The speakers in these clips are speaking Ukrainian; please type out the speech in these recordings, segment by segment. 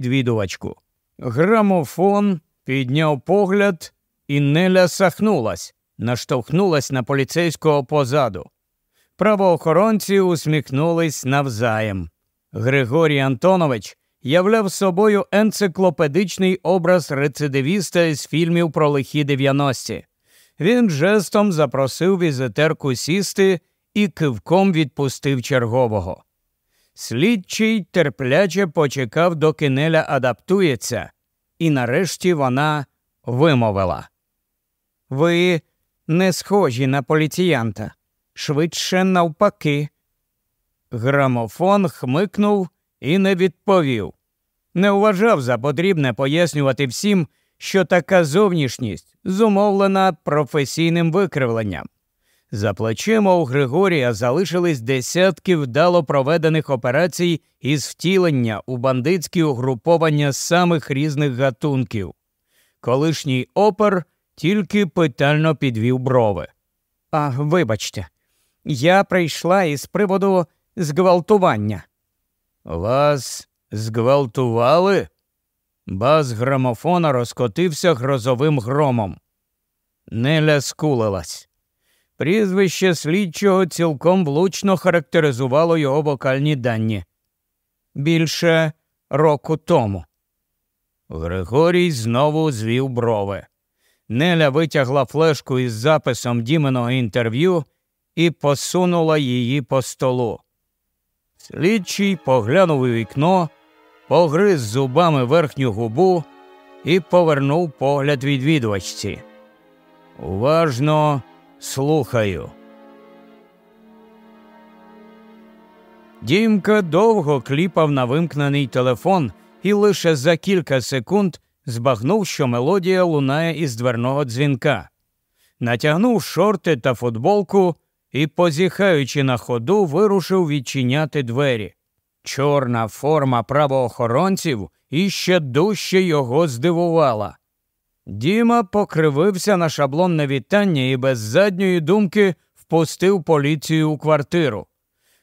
відвідувачку. Грамофон підняв погляд, і Неля сахнулась, наштовхнулась на поліцейського позаду. Правоохоронці усміхнулись навзаєм. Григорій Антонович являв собою енциклопедичний образ рецидивіста із фільмів про лихі 90-ті. Він жестом запросив візитерку сісти і кивком відпустив чергового. Слідчий терпляче почекав, доки Неля адаптується, і нарешті вона вимовила. Ви не схожі на поліціянта, швидше навпаки. Грамофон хмикнув і не відповів. Не вважав за потрібне пояснювати всім, що така зовнішність зумовлена професійним викривленням. За плечима у Григорія залишились десятки вдало проведених операцій із втілення у бандитські угруповання самих різних гатунків. Колишній опер тільки питально підвів брови. А, вибачте, я прийшла із приводу зґвалтування. Вас зґвалтували? Бас грамофона розкотився грозовим громом. Неля скулилась. Прізвище слідчого цілком влучно характеризувало його вокальні дані. Більше року тому. Григорій знову звів брови. Неля витягла флешку із записом Діменого інтерв'ю і посунула її по столу. Слідчий поглянув у вікно, погриз зубами верхню губу і повернув погляд відвідувачці. Уважно слухаю. Дімка довго кліпав на вимкнений телефон і лише за кілька секунд збагнув, що мелодія лунає із дверного дзвінка. Натягнув шорти та футболку і, позіхаючи на ходу, вирушив відчиняти двері. Чорна форма правоохоронців іще дужче його здивувала. Діма покривився на шаблонне вітання і без задньої думки впустив поліцію у квартиру.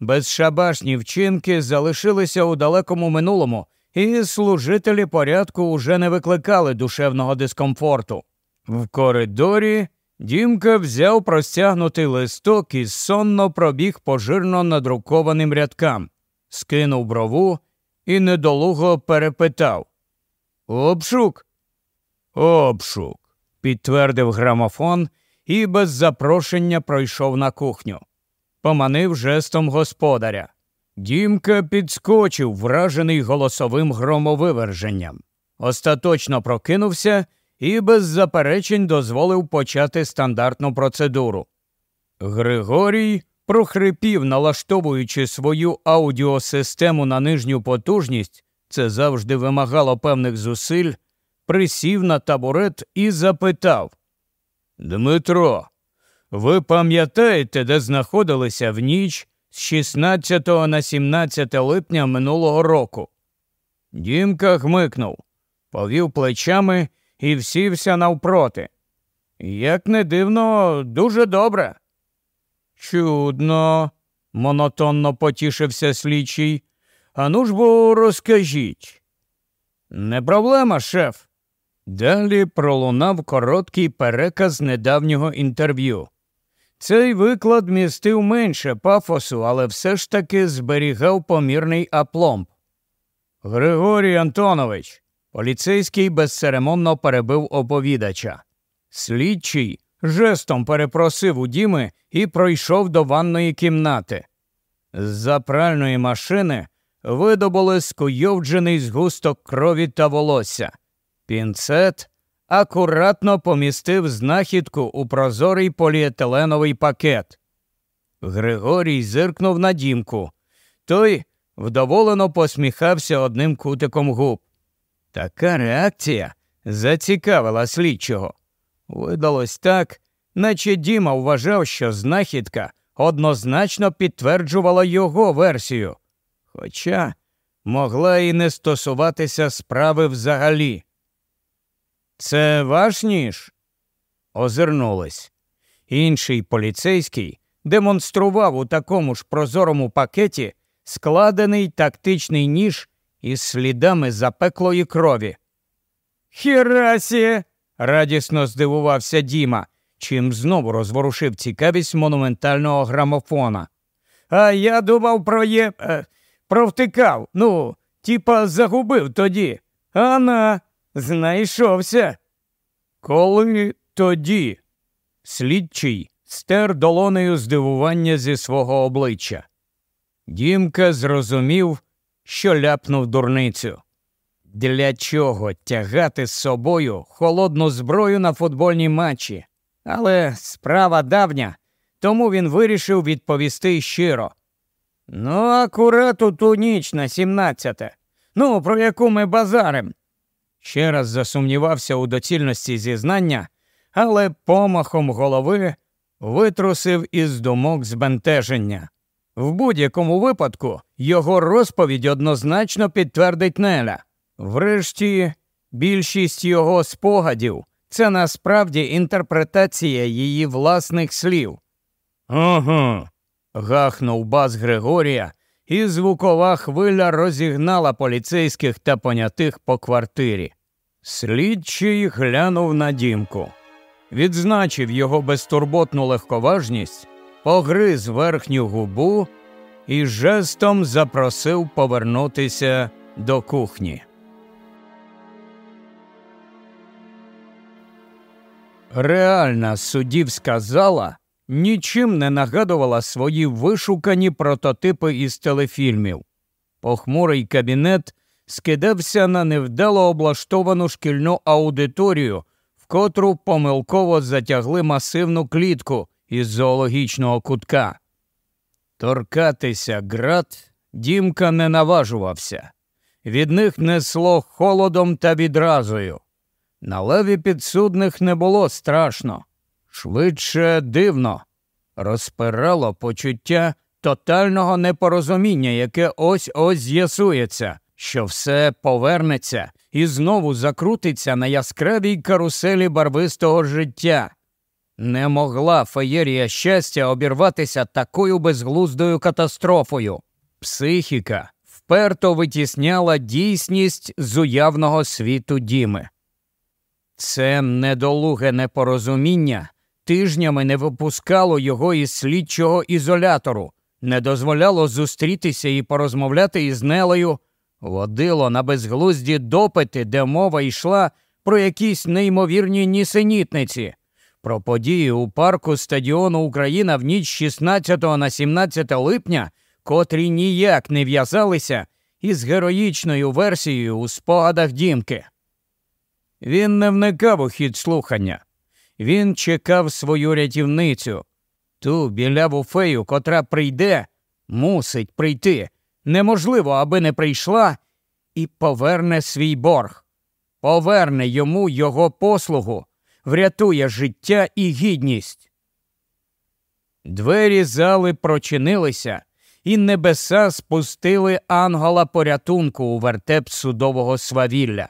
Безшабашні вчинки залишилися у далекому минулому, і служителі порядку уже не викликали душевного дискомфорту. В коридорі Дімка взяв простягнутий листок і сонно пробіг по жирно надрукованим рядкам, скинув брову і недолуго перепитав Обшук? Обшук, підтвердив грамофон і без запрошення пройшов на кухню. Поманив жестом господаря. Дімка підскочив, вражений голосовим громовиверженням. Остаточно прокинувся і без заперечень дозволив почати стандартну процедуру. Григорій прохрипів, налаштовуючи свою аудіосистему на нижню потужність, це завжди вимагало певних зусиль, присів на табурет і запитав Дмитро, ви пам'ятаєте, де знаходилися в ніч з 16 на 17 липня минулого року? Дімка гмикнув, повів плечами і всівся навпроти. Як не дивно, дуже добре. Чудно, монотонно потішився слідчий. Ану ж бо розкажіть. Не проблема, шеф. Далі пролунав короткий переказ недавнього інтерв'ю. Цей виклад містив менше пафосу, але все ж таки зберігав помірний апломб. Григорій Антонович, поліцейський безцеремонно перебив оповідача. Слідчий жестом перепросив у Діми і пройшов до ванної кімнати. З-за пральної машини видобули скуйовджений згусток крові та волосся. Пінцет акуратно помістив знахідку у прозорий поліетиленовий пакет. Григорій зиркнув на дімку. Той вдоволено посміхався одним кутиком губ. Така реакція зацікавила слідчого. Видалось так, наче Діма вважав, що знахідка однозначно підтверджувала його версію, хоча могла і не стосуватися справи взагалі. Це ваш ніж? Озирнулись. Інший поліцейський демонстрував у такому ж прозорому пакеті складений тактичний ніж із слідами запеклої крові. Хірасі. радісно здивувався Діма, чим знову розворушив цікавість монументального грамофона. А я думав про є. Е, провтикав. Ну, типа загубив тоді. Ана, знайшовся. Коли тоді? Слідчий стер долонею здивування зі свого обличчя. Дімка зрозумів, що ляпнув дурницю. Для чого тягати з собою холодну зброю на футбольній матчі? Але справа давня, тому він вирішив відповісти щиро. Ну, акурат у ту ніч на сімнадцяте. Ну, про яку ми базарим. Ще раз засумнівався у доцільності зізнання, але помахом голови витрусив із думок збентеження. В будь-якому випадку його розповідь однозначно підтвердить Неля. Врешті, більшість його спогадів це насправді інтерпретація її власних слів. Ага. гахнув бас Григорія, і звукова хвиля розігнала поліцейських та понятих по квартирі. Слідчий глянув на дімку, відзначив його безтурботну легковажність, погриз верхню губу і жестом запросив повернутися до кухні. Реальна суддівська зала нічим не нагадувала свої вишукані прототипи із телефільмів. Похмурий кабінет скидався на невдало облаштовану шкільну аудиторію, в котру помилково затягли масивну клітку із зоологічного кутка. Торкатися град дімка не наважувався. Від них несло холодом та відразою. На леві підсудних не було страшно, швидше дивно, розпирало почуття тотального непорозуміння, яке ось ось з'ясується, що все повернеться і знову закрутиться на яскравій каруселі барвистого життя. Не могла феєрія щастя обірватися такою безглуздою катастрофою. Психіка вперто витісняла дійсність з уявного світу Діми. Це недолуге непорозуміння тижнями не випускало його із слідчого ізолятору, не дозволяло зустрітися і порозмовляти із Нелею, водило на безглузді допити, де мова йшла про якісь неймовірні нісенітниці, про події у парку стадіону Україна в ніч 16 на 17 липня, котрі ніяк не в'язалися із героїчною версією у спогадах Дімки. Він не вникав у хід слухання. Він чекав свою рятівницю, ту біляву фею, котра прийде, мусить прийти. Неможливо, аби не прийшла, і поверне свій борг, поверне йому його послугу, врятує життя і гідність. Двері зали прочинилися, і небеса спустили ангола порятунку у вертеп судового свавілля.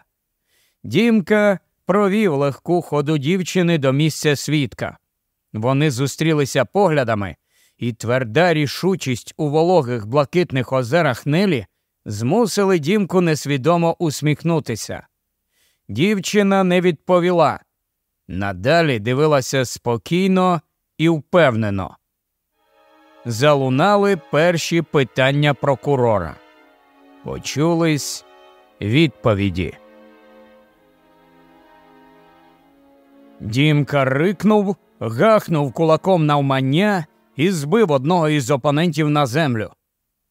Дімка провів легку ходу дівчини до місця свідка. Вони зустрілися поглядами, і тверда рішучість у вологих блакитних озерах Нелі змусили дімку несвідомо усміхнутися. Дівчина не відповіла. Надалі дивилася спокійно і впевнено. Залунали перші питання прокурора. Почулись відповіді. Дімка рикнув, гахнув кулаком навмання і збив одного із опонентів на землю.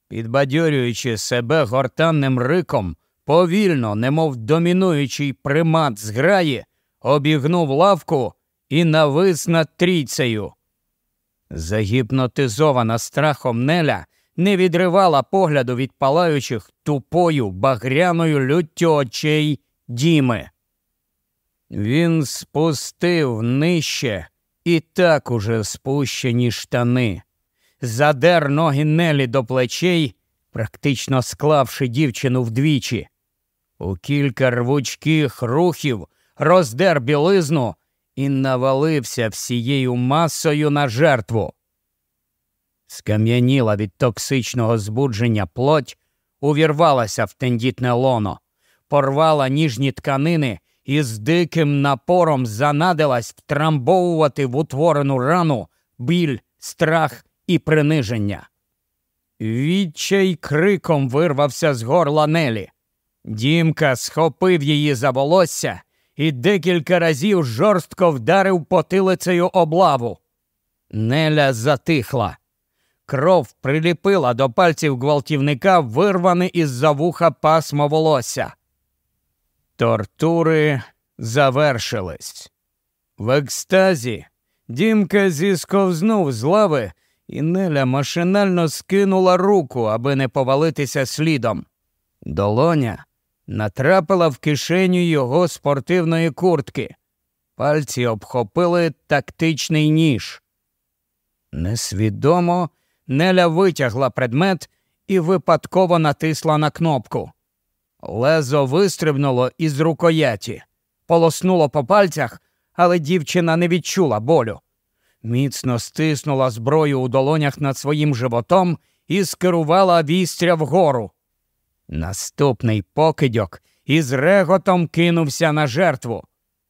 Підбадьорюючи себе гортанним риком, повільно, немов домінуючий примат зграї, обігнув лавку і навис над трійцею. Загіпнотизована страхом Неля не відривала погляду від палаючих тупою багряною люттю очей Діми. Він спустив нижче і так уже спущені штани, задер ноги Нелі до плечей, практично склавши дівчину вдвічі. У кілька рвучких рухів роздер білизну і навалився всією масою на жертву. Скам'яніла від токсичного збудження плоть, увірвалася в тендітне лоно, порвала ніжні тканини і з диким напором занадилась втрамбовувати в утворену рану біль, страх і приниження. Відчай криком вирвався з горла Нелі. Дімка схопив її за волосся і декілька разів жорстко вдарив потилицею облаву. Неля затихла. Кров приліпила до пальців гвалтівника вирване із за вуха пасмо волосся. Тортури завершились. В екстазі Дімка зісковзнув з лави, і Неля машинально скинула руку, аби не повалитися слідом. Долоня натрапила в кишеню його спортивної куртки. Пальці обхопили тактичний ніж. Несвідомо Неля витягла предмет і випадково натисла на кнопку. Лезо вистрибнуло із рукояті, полоснуло по пальцях, але дівчина не відчула болю. Міцно стиснула зброю у долонях над своїм животом і скерувала вістря вгору. Наступний покидьок із реготом кинувся на жертву,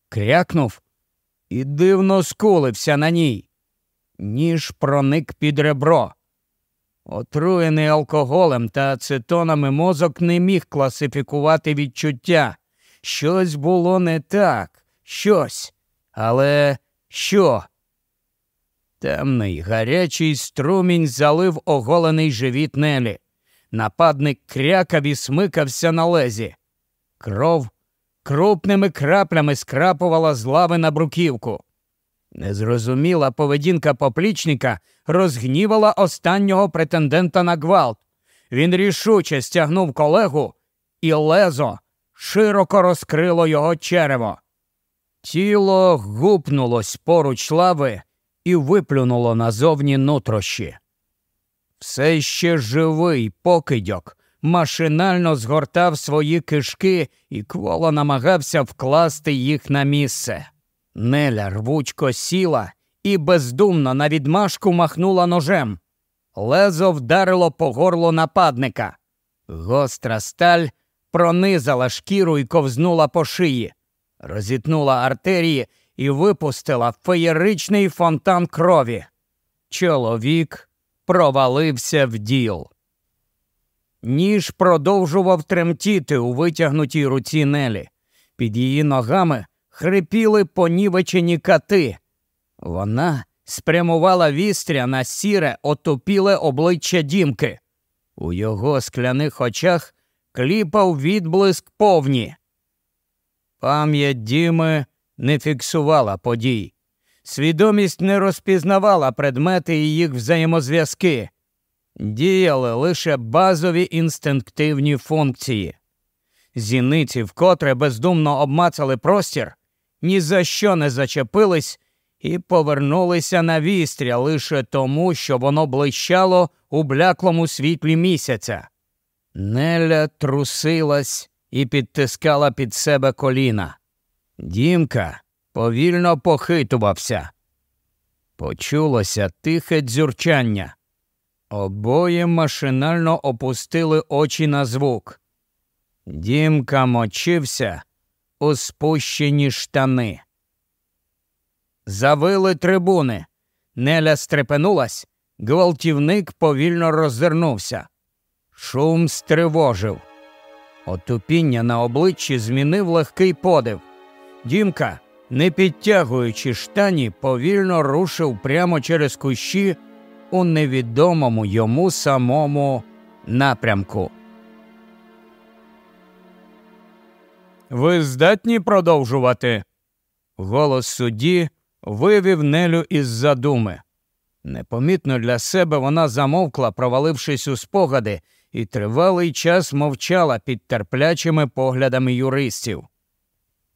крякнув і дивно скулився на ній. Ніж проник під ребро. Отруєний алкоголем та ацетонами мозок не міг класифікувати відчуття. Щось було не так, щось. Але що? Темний гарячий струмінь залив оголений живіт Нелі. Нападник крякав і смикався на лезі. Кров крупними краплями скрапувала з лави на бруківку. Незрозуміла поведінка поплічника розгнівала останнього претендента на гвалт. Він рішуче стягнув колегу, і лезо широко розкрило його черево. Тіло гупнулось поруч лави і виплюнуло назовні нутрощі. Все ще живий покидьок машинально згортав свої кишки і кволо намагався вкласти їх на місце. Неля рвучко сіла і бездумно на відмашку махнула ножем. Лезо вдарило по горлу нападника. Гостра сталь пронизала шкіру і ковзнула по шиї, розітнула артерії і випустила феєричний фонтан крові. Чоловік провалився в діл. Ніж продовжував тремтіти у витягнутій руці Нелі. Під її ногами хрипіли понівечені кати. Вона спрямувала вістря на сіре, отупіле обличчя дімки. У його скляних очах кліпав відблиск повні. Пам'ять Діми не фіксувала подій. Свідомість не розпізнавала предмети і їх взаємозв'язки. Діяли лише базові інстинктивні функції. Зіниці вкотре бездумно обмацали простір, ні за що не зачепились і повернулися на вістря лише тому, що воно блищало у бляклому світлі місяця. Неля трусилась і підтискала під себе коліна. Дімка повільно похитувався. Почулося тихе дзюрчання. Обоє машинально опустили очі на звук. Дімка мочився у спущені штани. Завили трибуни. Неля стрепенулась, гвалтівник повільно роззирнувся. Шум стривожив. Отупіння на обличчі змінив легкий подив. Дімка, не підтягуючи штані, повільно рушив прямо через кущі у невідомому йому самому напрямку. Ви здатні продовжувати? Голос судді вивів Нелю із задуми. Непомітно для себе вона замовкла, провалившись у спогади, і тривалий час мовчала під терплячими поглядами юристів.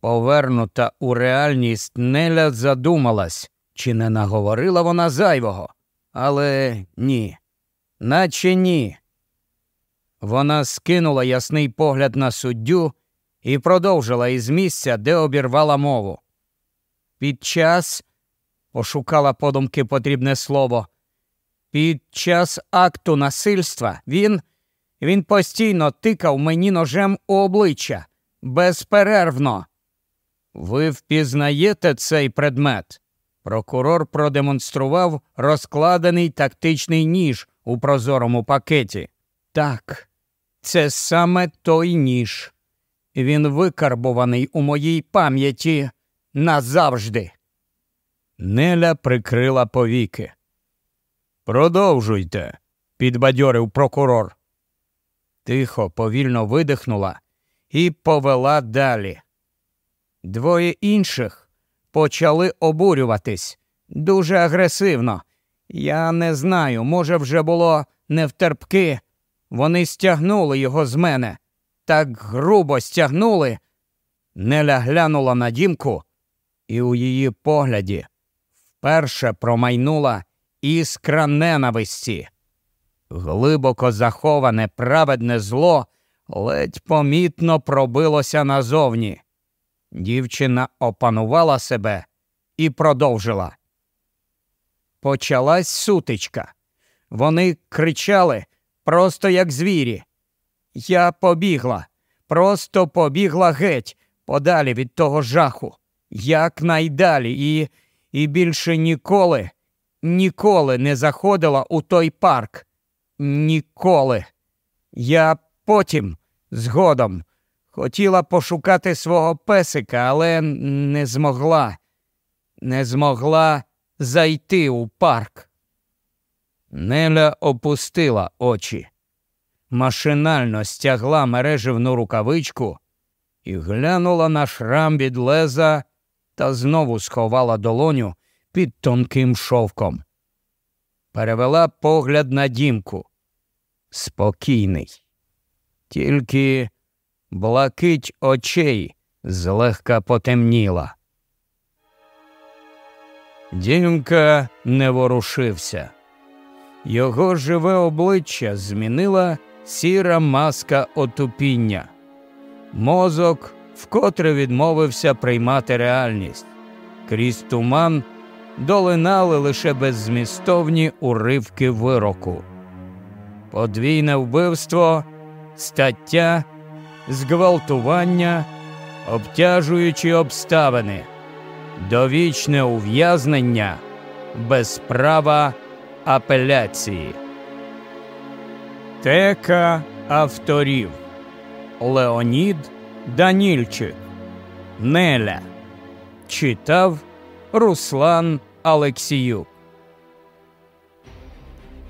Повернута у реальність Неля задумалась, чи не наговорила вона зайвого, але ні, наче ні. Вона скинула ясний погляд на суддю і продовжила із місця, де обірвала мову. Під час пошукала подумки потрібне слово. Під час акту насильства він Він постійно тикав мені ножем у обличчя безперервно. Ви впізнаєте цей предмет? Прокурор продемонстрував розкладений тактичний ніж у прозорому пакеті. Так, це саме той ніж. Він викарбований у моїй пам'яті назавжди. Неля прикрила повіки. Продовжуйте, підбадьорив прокурор. Тихо, повільно видихнула і повела далі. Двоє інших почали обурюватись дуже агресивно. Я не знаю, може, вже було невтерпки. Вони стягнули його з мене. Так грубо стягнули. Неля глянула на дімку, і у її погляді вперше промайнула іскра ненависті. Глибоко заховане праведне зло ледь помітно пробилося назовні. Дівчина опанувала себе і продовжила. Почалась сутичка. Вони кричали просто як звірі. Я побігла, просто побігла геть, подалі від того жаху, якнайдалі, і, і більше ніколи, ніколи не заходила у той парк. Ніколи. Я потім, згодом, хотіла пошукати свого песика, але не змогла, не змогла зайти у парк. Неля опустила очі, машинально стягла мереживну рукавичку і глянула на шрам від леза та знову сховала долоню під тонким шовком. Перевела погляд на дімку. Спокійний. Тільки блакить очей злегка потемніла. Дімка не ворушився. Його живе обличчя змінила сіра маска отупіння. Мозок вкотре відмовився приймати реальність. Крізь туман долинали лише беззмістовні уривки вироку. Подвійне вбивство, стаття, зґвалтування, обтяжуючі обставини, довічне ув'язнення без права апеляції. Тека авторів Леонід Данільчик Неля читав Руслан Алексіюк.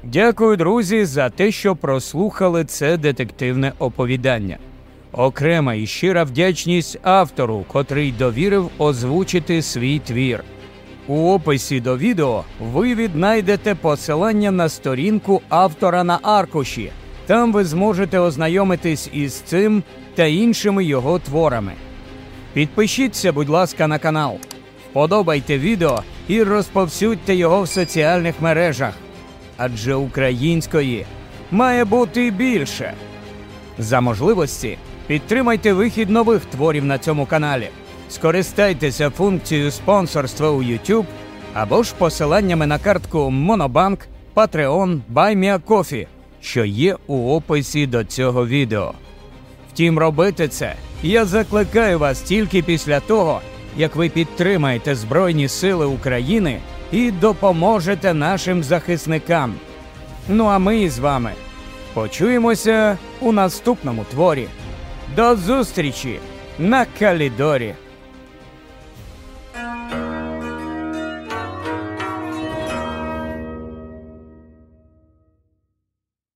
Дякую, друзі, за те, що прослухали це детективне оповідання. Окрема і щира вдячність автору, котрий довірив озвучити свій твір. У описі до відео ви віднайдете посилання на сторінку автора на аркуші. Там ви зможете ознайомитись із цим та іншими його творами. Підпишіться, будь ласка, на канал, вподобайте відео і розповсюдьте його в соціальних мережах. Адже української має бути більше. За можливості підтримайте вихід нових творів на цьому каналі. Скористайтеся функцією спонсорства у YouTube або ж посиланнями на картку Monobank, Patreon, BuyMeACoffee, що є у описі до цього відео. Втім, робити це я закликаю вас тільки після того, як ви підтримаєте Збройні Сили України і допоможете нашим захисникам. Ну а ми з вами почуємося у наступному творі. До зустрічі на Калідорі!